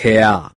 care